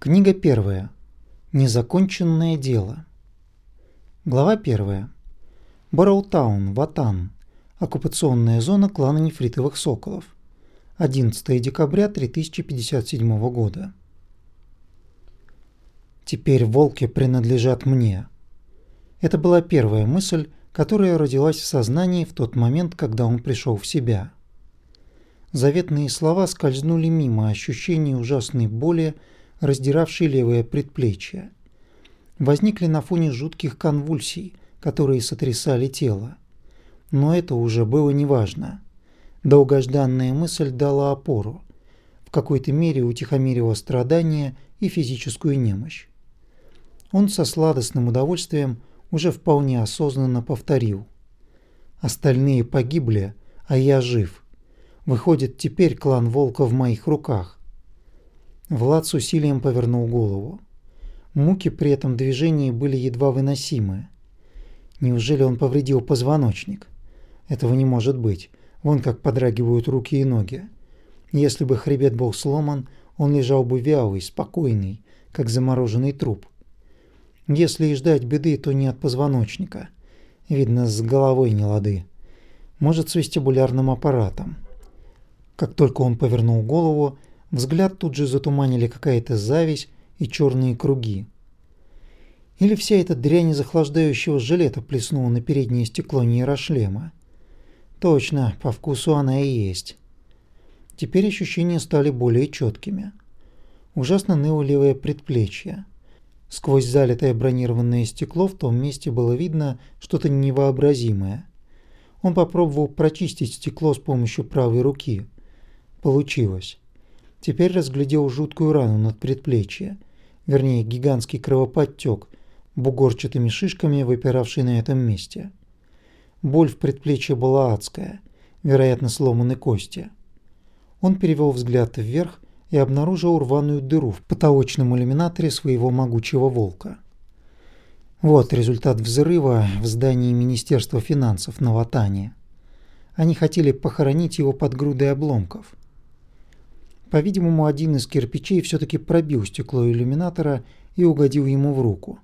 Книга первая. Незаконченное дело. Глава первая. Барроутаун, Ватан. Оккупационная зона клана нефритовых соколов. 11 декабря 3057 года. Теперь волки принадлежат мне. Это была первая мысль, которая родилась в сознании в тот момент, когда он пришел в себя. Заветные слова скользнули мимо ощущения ужасной боли, раздиравшей левое предплечье. Возникли на фоне жутких конвульсий, которые сотрясали тело. Но это уже было неважно. Долгожданная мысль дала опору. В какой-то мере утихомирила страдания и физическую немощь. Он со сладостным удовольствием уже вполне осознанно повторил. «Остальные погибли, а я жив. Выходит, теперь клан Волка в моих руках. Влад с усилием повернул голову. Муки при этом движении были едва выносимы. Неужели он повредил позвоночник? Этого не может быть. Вон как подрагивают руки и ноги. Если бы хребет был сломан, он лежал бы вялый, спокойный, как замороженный труп. Если и ждать беды, то не от позвоночника. Видно, с головой не лады. Может, с вестибулярным аппаратом. Как только он повернул голову, Взгляд тут же затуманили какая-то зависть и черные круги. Или вся эта дрянь из охлаждающего жилета плеснула на переднее стекло нейрошлема. Точно, по вкусу она и есть. Теперь ощущения стали более четкими. Ужасно ныло левое предплечье. Сквозь залитое бронированное стекло в том месте было видно что-то невообразимое. Он попробовал прочистить стекло с помощью правой руки. Получилось. Теперь разглядел жуткую рану над предплечьем, вернее гигантский кровоподтек, бугорчатыми шишками выпиравший на этом месте. Боль в предплечье была адская, вероятно сломаны кости. Он перевел взгляд вверх и обнаружил рваную дыру в потолочном иллюминаторе своего могучего волка. Вот результат взрыва в здании Министерства финансов на Ватане. Они хотели похоронить его под грудой обломков. По-видимому, один из кирпичей все-таки пробил стекло иллюминатора и угодил ему в руку.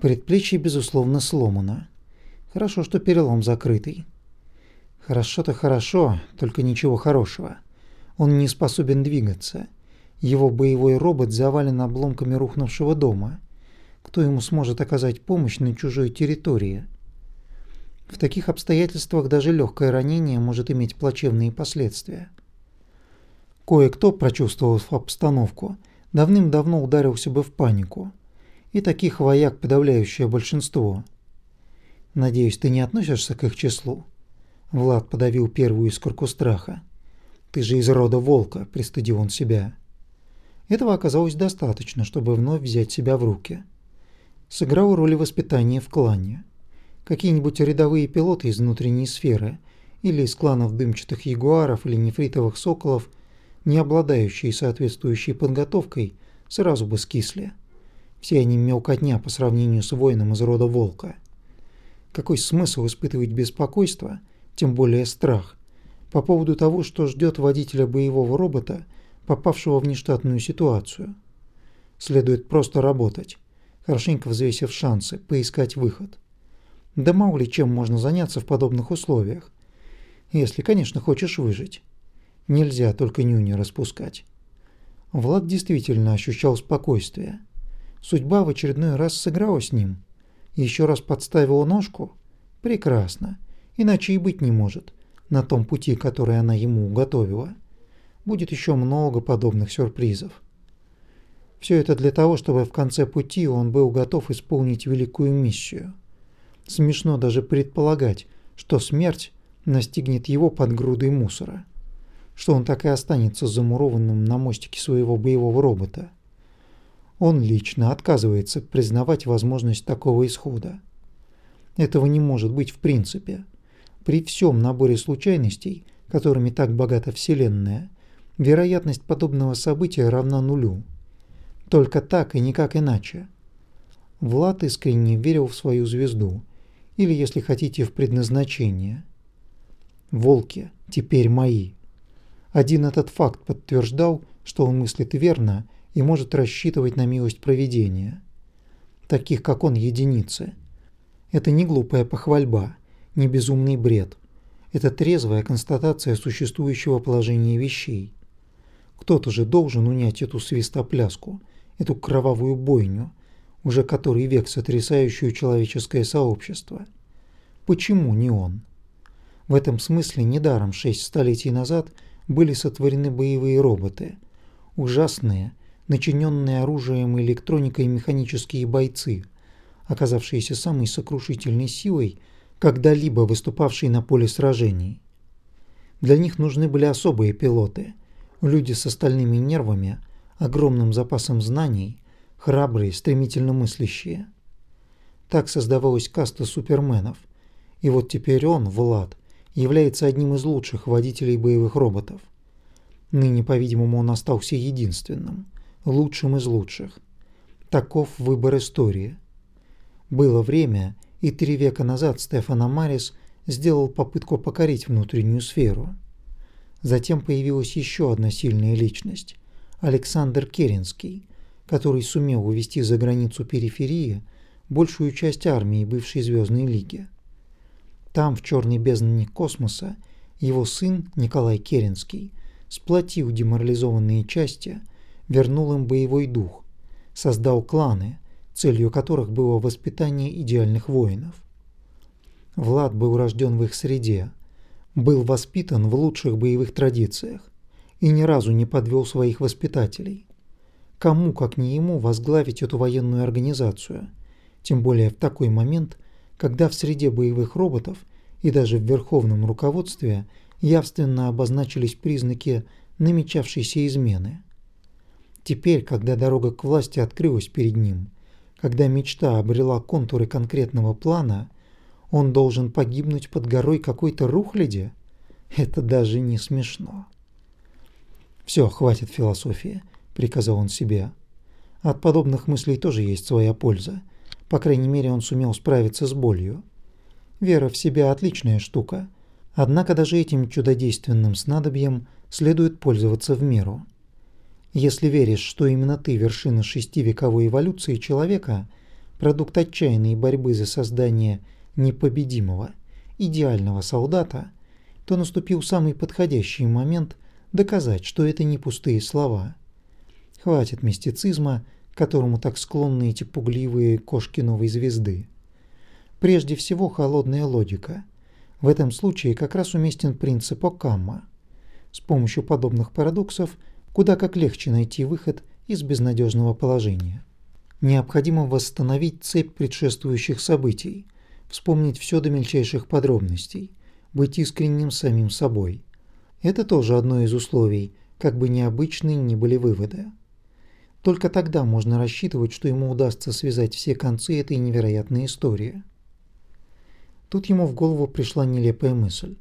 Предплечье, безусловно, сломано. Хорошо, что перелом закрытый. Хорошо-то хорошо, только ничего хорошего. Он не способен двигаться. Его боевой робот завален обломками рухнувшего дома. Кто ему сможет оказать помощь на чужой территории? В таких обстоятельствах даже легкое ранение может иметь плачевные последствия. Кое-кто, прочувствовав обстановку, давным-давно ударился бы в панику. И таких вояк подавляющее большинство. Надеюсь, ты не относишься к их числу. Влад подавил первую искорку страха. Ты же из рода волка, пристыдил он себя. Этого оказалось достаточно, чтобы вновь взять себя в руки. Сыграл роль воспитания в клане. Какие-нибудь рядовые пилоты из внутренней сферы или из кланов дымчатых ягуаров или нефритовых соколов – не обладающие соответствующей подготовкой, сразу бы скисли. Все они мелкотня по сравнению с воином из рода волка. Какой смысл испытывать беспокойство, тем более страх, по поводу того, что ждет водителя боевого робота, попавшего в нештатную ситуацию? Следует просто работать, хорошенько взвесив шансы, поискать выход. Да мало ли чем можно заняться в подобных условиях, если, конечно, хочешь выжить. Нельзя только нюни распускать. Влад действительно ощущал спокойствие. Судьба в очередной раз сыграла с ним. Еще раз подставила ножку? Прекрасно. Иначе и быть не может. На том пути, который она ему уготовила. Будет еще много подобных сюрпризов. Все это для того, чтобы в конце пути он был готов исполнить великую миссию. Смешно даже предполагать, что смерть настигнет его под грудой мусора что он так и останется замурованным на мостике своего боевого робота. Он лично отказывается признавать возможность такого исхода. Этого не может быть в принципе. При всем наборе случайностей, которыми так богата Вселенная, вероятность подобного события равна нулю. Только так и никак иначе. Влад искренне верил в свою звезду, или, если хотите, в предназначение. Волки теперь мои. Один этот факт подтверждал, что он мыслит верно и может рассчитывать на милость провидения. Таких, как он, единицы. Это не глупая похвальба, не безумный бред. Это трезвая констатация существующего положения вещей. Кто-то же должен унять эту свистопляску, эту кровавую бойню, уже который век сотрясающую человеческое сообщество. Почему не он? В этом смысле недаром шесть столетий назад были сотворены боевые роботы. Ужасные, начиненные оружием и электроникой механические бойцы, оказавшиеся самой сокрушительной силой, когда-либо выступавшие на поле сражений. Для них нужны были особые пилоты, люди с остальными нервами, огромным запасом знаний, храбрые, стремительно мыслящие. Так создавалась каста суперменов, и вот теперь он, Влад, является одним из лучших водителей боевых роботов. Ныне, по-видимому, он остался единственным, лучшим из лучших. Таков выбор истории. Было время, и три века назад Стефан Амарис сделал попытку покорить внутреннюю сферу. Затем появилась еще одна сильная личность – Александр Керенский, который сумел увести за границу периферии большую часть армии бывшей Звездной Лиги. Там, в черной бездне космоса, его сын Николай Керенский сплотил деморализованные части, вернул им боевой дух, создал кланы, целью которых было воспитание идеальных воинов. Влад был рожден в их среде, был воспитан в лучших боевых традициях и ни разу не подвел своих воспитателей. Кому, как не ему, возглавить эту военную организацию, тем более в такой момент, когда в среде боевых роботов и даже в верховном руководстве явственно обозначились признаки намечавшейся измены. Теперь, когда дорога к власти открылась перед ним, когда мечта обрела контуры конкретного плана, он должен погибнуть под горой какой-то рухляди? Это даже не смешно. Все, хватит философии приказал он себе. От подобных мыслей тоже есть своя польза. По крайней мере, он сумел справиться с болью. Вера в себя отличная штука. Однако даже этим чудодейственным снадобьем следует пользоваться в меру. Если веришь, что именно ты вершина шестивековой эволюции человека, продукт отчаянной борьбы за создание непобедимого, идеального солдата, то наступил самый подходящий момент доказать, что это не пустые слова – Хватит мистицизма, к которому так склонны эти пугливые кошки новой звезды. Прежде всего, холодная логика. В этом случае как раз уместен принцип Окамма. С помощью подобных парадоксов куда как легче найти выход из безнадежного положения. Необходимо восстановить цепь предшествующих событий, вспомнить все до мельчайших подробностей, быть искренним самим собой. Это тоже одно из условий, как бы необычны ни были выводы. Только тогда можно рассчитывать, что ему удастся связать все концы этой невероятной истории. Тут ему в голову пришла нелепая мысль.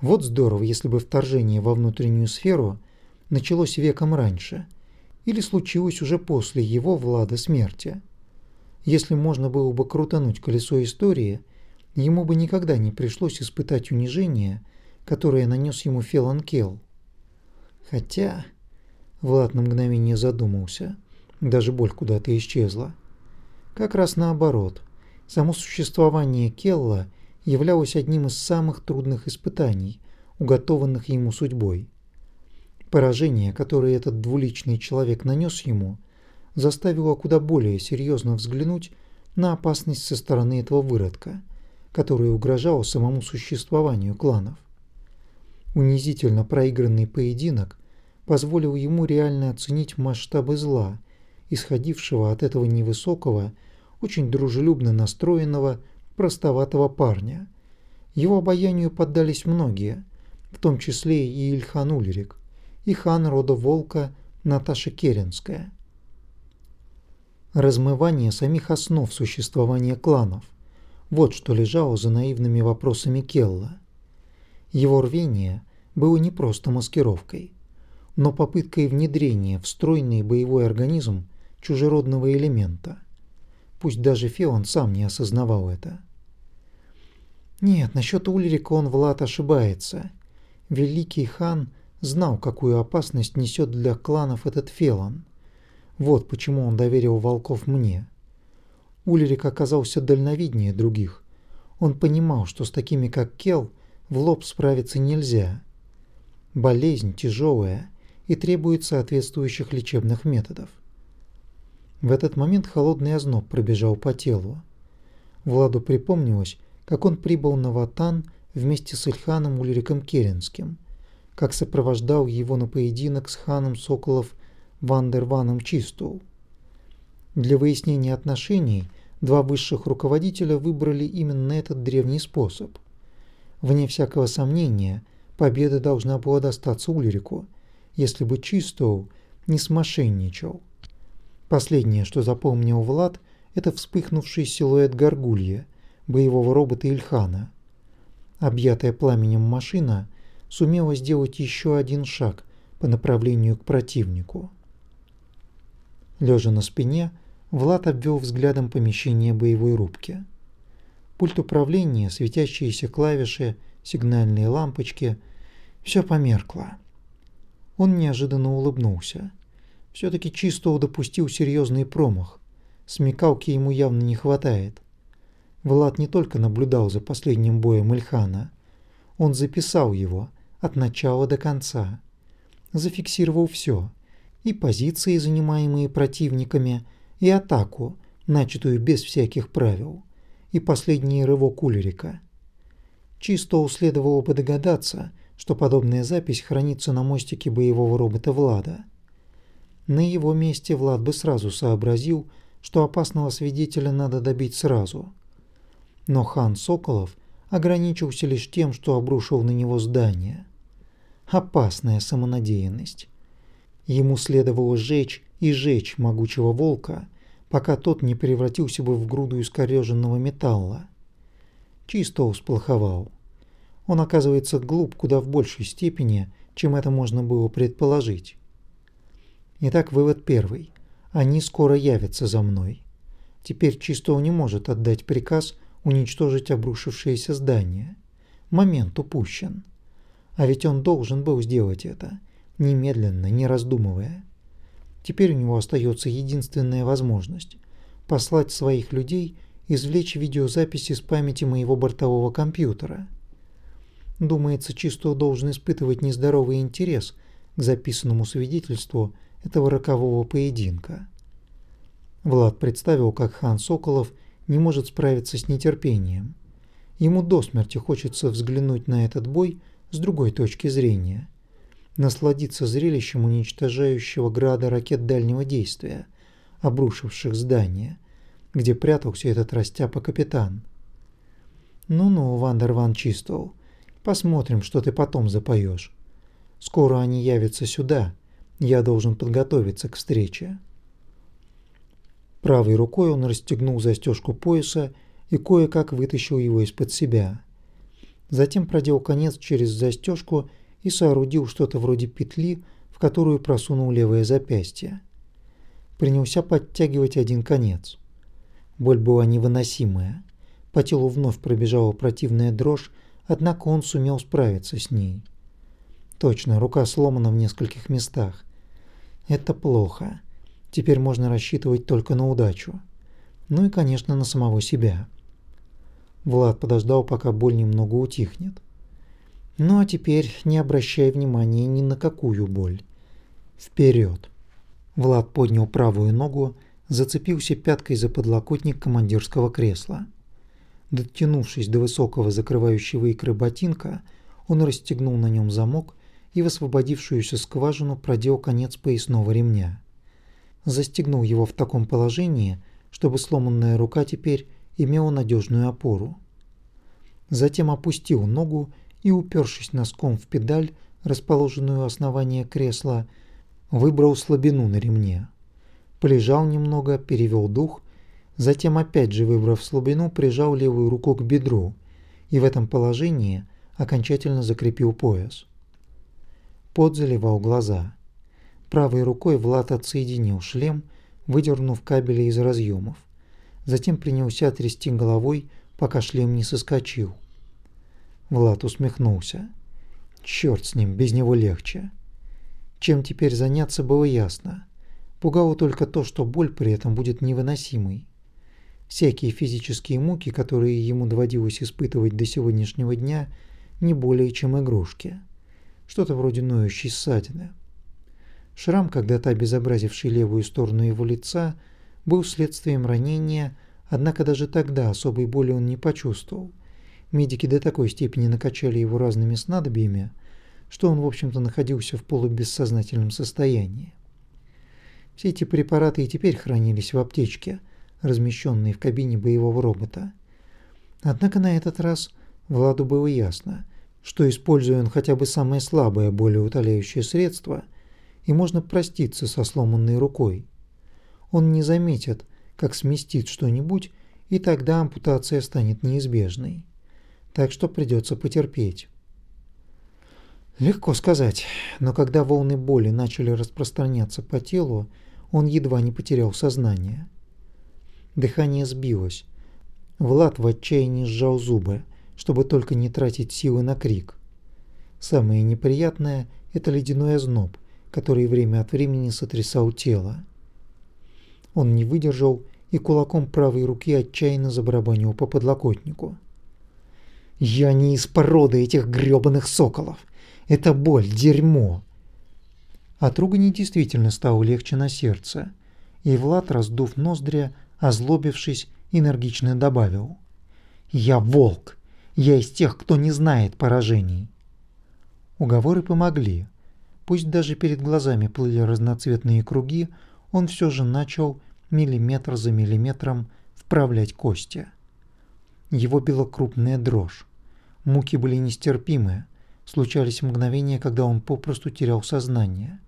Вот здорово, если бы вторжение во внутреннюю сферу началось веком раньше или случилось уже после его Влада смерти. Если можно было бы крутануть колесо истории, ему бы никогда не пришлось испытать унижение, которое нанес ему Фелан Келл. Хотя... Влад на мгновение задумался. Даже боль куда-то исчезла. Как раз наоборот. Само существование Келла являлось одним из самых трудных испытаний, уготованных ему судьбой. Поражение, которое этот двуличный человек нанес ему, заставило куда более серьезно взглянуть на опасность со стороны этого выродка, которая угрожала самому существованию кланов. Унизительно проигранный поединок позволил ему реально оценить масштабы зла, исходившего от этого невысокого, очень дружелюбно настроенного, простоватого парня. Его обаянию поддались многие, в том числе и Ильхан Ульрик, и хан рода Волка Наташа Керенская. Размывание самих основ существования кланов – вот что лежало за наивными вопросами Келла. Его рвение было не просто маскировкой но попыткой внедрения в стройный боевой организм чужеродного элемента. Пусть даже Феон сам не осознавал это. Нет, насчет Ульрика он Влад ошибается. Великий хан знал, какую опасность несет для кланов этот Фелон. Вот почему он доверил волков мне. Ульрик оказался дальновиднее других. Он понимал, что с такими, как Кел, в лоб справиться нельзя. Болезнь тяжелая и требует соответствующих лечебных методов. В этот момент холодный озноб пробежал по телу. Владу припомнилось, как он прибыл на Ватан вместе с Ильханом Ульриком Керенским, как сопровождал его на поединок с ханом Соколов Вандерваном Чистоу. Для выяснения отношений два высших руководителя выбрали именно этот древний способ. Вне всякого сомнения, победа должна была достаться Ульрику, если бы Чистоу не смошенничал. Последнее, что запомнил Влад, это вспыхнувший силуэт горгулья, боевого робота Ильхана. Объятая пламенем машина сумела сделать еще один шаг по направлению к противнику. Лежа на спине, Влад обвел взглядом помещение боевой рубки. Пульт управления, светящиеся клавиши, сигнальные лампочки – все померкло. Он неожиданно улыбнулся. Все-таки Чистоу допустил серьезный промах. Смекалки ему явно не хватает. Влад не только наблюдал за последним боем Ильхана. Он записал его от начала до конца. Зафиксировал все. И позиции, занимаемые противниками, и атаку, начатую без всяких правил, и последний рывок Улерика. Чисто следовало бы догадаться, что подобная запись хранится на мостике боевого робота Влада – на его месте Влад бы сразу сообразил, что опасного свидетеля надо добить сразу. Но хан Соколов ограничился лишь тем, что обрушил на него здание. Опасная самонадеянность. Ему следовало сжечь и жечь могучего волка, пока тот не превратился бы в груду искореженного металла. Чисто усплоховал. Он оказывается глуп куда в большей степени, чем это можно было предположить. Итак, вывод первый. Они скоро явятся за мной. Теперь Чистоу не может отдать приказ уничтожить обрушившееся здание. Момент упущен. А ведь он должен был сделать это, немедленно, не раздумывая. Теперь у него остается единственная возможность – послать своих людей извлечь видеозаписи с памяти моего бортового компьютера. Думается, Чистоу должен испытывать нездоровый интерес к записанному свидетельству – этого рокового поединка. Влад представил, как хан Соколов не может справиться с нетерпением. Ему до смерти хочется взглянуть на этот бой с другой точки зрения, насладиться зрелищем уничтожающего града ракет дальнего действия, обрушивших здание, где прятался этот растяпа-капитан. «Ну-ну, Вандер Ван Чистоу, посмотрим, что ты потом запоешь. Скоро они явятся сюда, я должен подготовиться к встрече. Правой рукой он расстегнул застежку пояса и кое-как вытащил его из-под себя. Затем продел конец через застежку и соорудил что-то вроде петли, в которую просунул левое запястье. Принялся подтягивать один конец. Боль была невыносимая. По телу вновь пробежала противная дрожь, однако он сумел справиться с ней. Точно, рука сломана в нескольких местах. Это плохо. Теперь можно рассчитывать только на удачу. Ну и, конечно, на самого себя. Влад подождал, пока боль немного утихнет. Ну а теперь не обращай внимания ни на какую боль. Вперед! Влад поднял правую ногу, зацепился пяткой за подлокотник командирского кресла. Дотянувшись до высокого закрывающего икры ботинка, он расстегнул на нем замок и в освободившуюся скважину продел конец поясного ремня. Застегнул его в таком положении, чтобы сломанная рука теперь имела надежную опору. Затем опустил ногу и, упершись носком в педаль, расположенную у основания кресла, выбрал слабину на ремне. Полежал немного, перевел дух, затем опять же, выбрав слабину, прижал левую руку к бедру и в этом положении окончательно закрепил пояс. Пот заливал глаза. Правой рукой Влад отсоединил шлем, выдернув кабели из разъемов. Затем принялся трясти головой, пока шлем не соскочил. Влад усмехнулся. Черт с ним, без него легче. Чем теперь заняться было ясно. Пугало только то, что боль при этом будет невыносимой. Всякие физические муки, которые ему доводилось испытывать до сегодняшнего дня, не более чем игрушки. Что-то вроде ноющей ссадины. Шрам, когда-то обезобразивший левую сторону его лица, был следствием ранения, однако даже тогда особой боли он не почувствовал. Медики до такой степени накачали его разными снадобьями, что он, в общем-то, находился в полубессознательном состоянии. Все эти препараты и теперь хранились в аптечке, размещенной в кабине боевого робота. Однако на этот раз Владу было ясно, что используя он хотя бы самое слабое болеутоляющее средство, и можно проститься со сломанной рукой. Он не заметит, как сместит что-нибудь, и тогда ампутация станет неизбежной. Так что придется потерпеть. Легко сказать, но когда волны боли начали распространяться по телу, он едва не потерял сознание. Дыхание сбилось. Влад в отчаянии сжал зубы, чтобы только не тратить силы на крик. Самое неприятное – это ледяной озноб, который время от времени сотрясал тело. Он не выдержал и кулаком правой руки отчаянно забарабанил по подлокотнику. «Я не из породы этих грёбаных соколов! Это боль, дерьмо!» От ругани действительно стало легче на сердце, и Влад, раздув ноздри, озлобившись, энергично добавил. «Я волк! Я из тех, кто не знает поражений!» Уговоры помогли. Пусть даже перед глазами плыли разноцветные круги, он все же начал миллиметр за миллиметром вправлять кости. Его била крупная дрожь. Муки были нестерпимые, случались мгновения, когда он попросту терял сознание.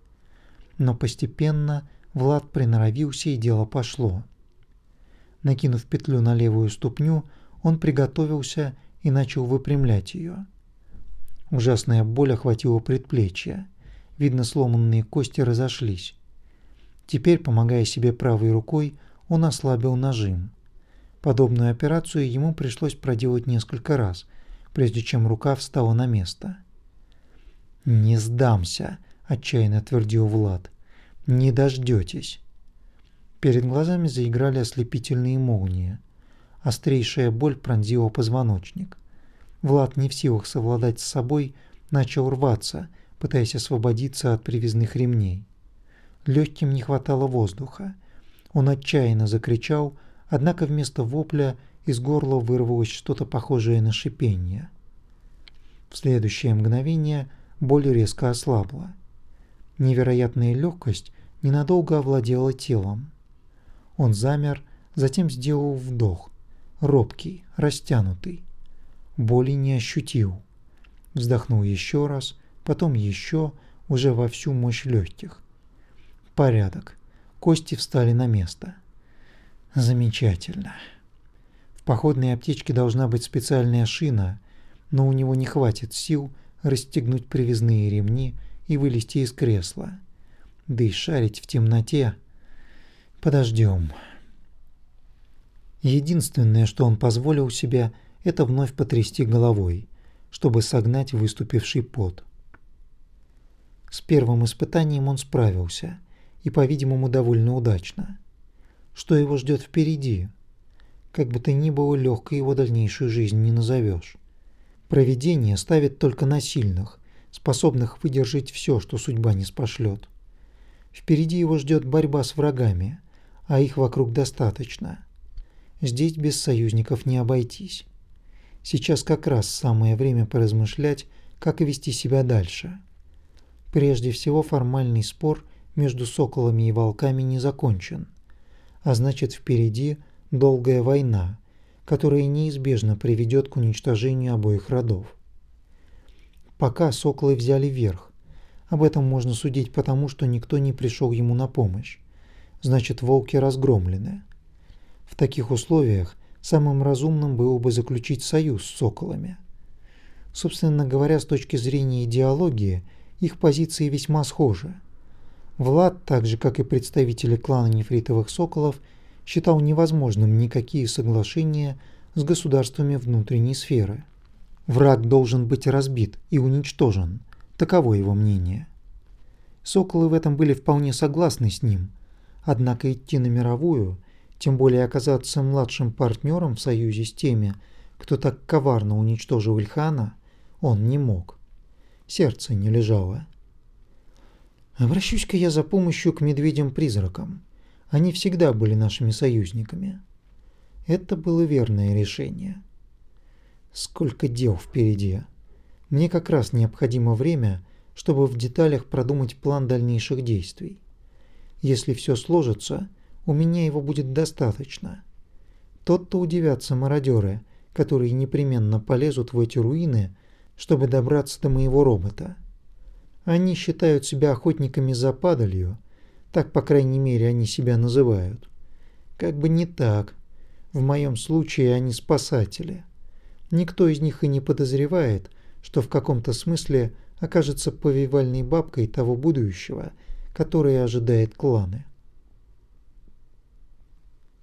Но постепенно Влад приноровился и дело пошло. Накинув петлю на левую ступню, он приготовился и начал выпрямлять ее. Ужасная боль охватила предплечье. Видно, сломанные кости разошлись. Теперь, помогая себе правой рукой, он ослабил нажим. Подобную операцию ему пришлось проделать несколько раз, прежде чем рука встала на место. «Не сдамся», — отчаянно твердил Влад. «Не дождётесь». Перед глазами заиграли ослепительные молнии. Острейшая боль пронзила позвоночник. Влад, не в силах совладать с собой, начал рваться, пытаясь освободиться от привязных ремней. Легким не хватало воздуха. Он отчаянно закричал, однако вместо вопля из горла вырвалось что-то похожее на шипение. В следующее мгновение боль резко ослабла. Невероятная легкость ненадолго овладела телом. Он замер, затем сделал вдох, робкий, растянутый. Боли не ощутил. Вздохнул еще раз, потом еще, уже во всю мощь легких. Порядок. Кости встали на место. Замечательно. В походной аптечке должна быть специальная шина, но у него не хватит сил расстегнуть привязные ремни и вылезти из кресла. Да и шарить в темноте. Подождем. Единственное, что он позволил себе, это вновь потрясти головой, чтобы согнать выступивший пот. С первым испытанием он справился – и, по-видимому, довольно удачно. Что его ждет впереди? Как бы то ни было, легкой его дальнейшую жизнь не назовешь. Провидение ставит только на сильных, способных выдержать все, что судьба не спошлет. Впереди его ждет борьба с врагами, а их вокруг достаточно. Здесь без союзников не обойтись. Сейчас как раз самое время поразмышлять, как вести себя дальше. Прежде всего формальный спор – между соколами и волками не закончен, а значит впереди долгая война, которая неизбежно приведет к уничтожению обоих родов. Пока соколы взяли верх, об этом можно судить потому, что никто не пришел ему на помощь, значит волки разгромлены. В таких условиях самым разумным было бы заключить союз с соколами. Собственно говоря, с точки зрения идеологии, их позиции весьма схожи – Влад, так же как и представители клана нефритовых соколов, считал невозможным никакие соглашения с государствами внутренней сферы. Враг должен быть разбит и уничтожен, таково его мнение. Соколы в этом были вполне согласны с ним, Однако идти на мировую, тем более оказаться младшим партнером в союзе с теми, кто так коварно уничтожил Ильхана, он не мог. Сердце не лежало. Обращусь-ка я за помощью к медведям-призракам. Они всегда были нашими союзниками. Это было верное решение. Сколько дел впереди. Мне как раз необходимо время, чтобы в деталях продумать план дальнейших действий. Если все сложится, у меня его будет достаточно. Тот-то удивятся мародеры, которые непременно полезут в эти руины, чтобы добраться до моего робота. Они считают себя охотниками за падалью, так, по крайней мере, они себя называют. Как бы не так. В моем случае они спасатели. Никто из них и не подозревает, что в каком-то смысле окажется повивальной бабкой того будущего, которое ожидает кланы.